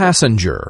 passenger.